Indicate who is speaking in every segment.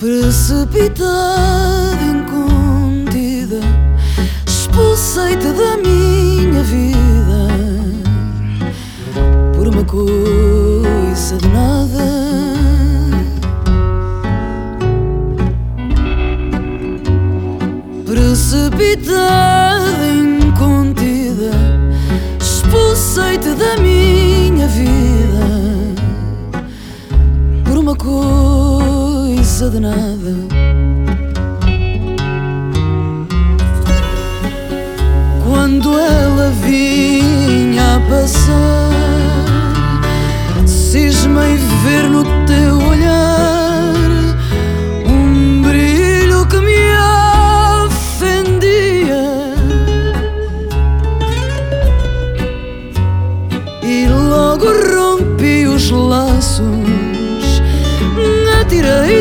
Speaker 1: Precipitada, incontida, expulsei-te da minha vida por uma coisa de nada. Precipitada, de nada. Quando ela vinha a passar, cismei ver no teu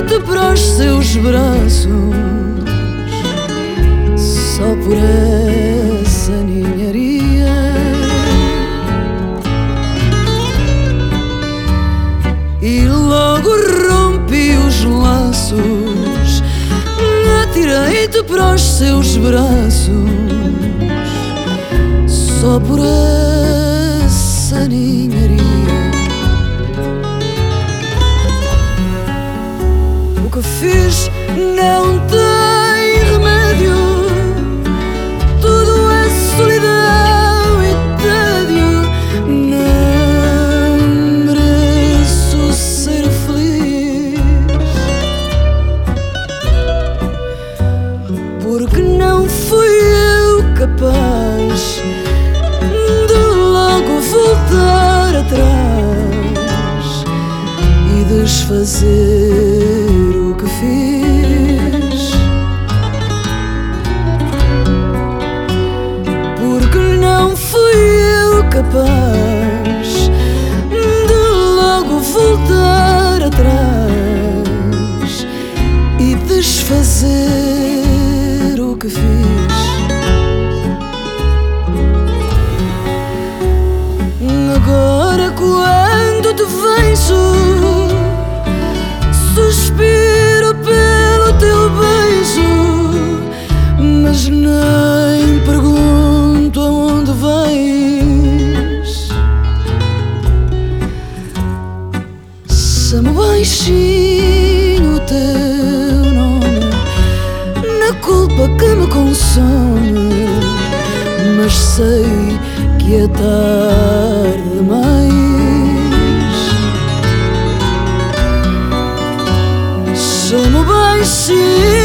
Speaker 1: atirei-te para os seus braços, só por essa ninharia. E logo rompi os laços, atirei-te para os seus braços, só por essa ninharia. Fiz não tem remédio. Tudo é solidão e tédio. Não mereço ser feliz. Porque não fui eu capaz de logo voltar atrás e desfazer capaz de logo voltar atrás e desfazer o que fiz. Agora quando te vejo Chamo baixinho o teu nome Na culpa que me consome Mas sei que é tarde demais. Chamo baixinho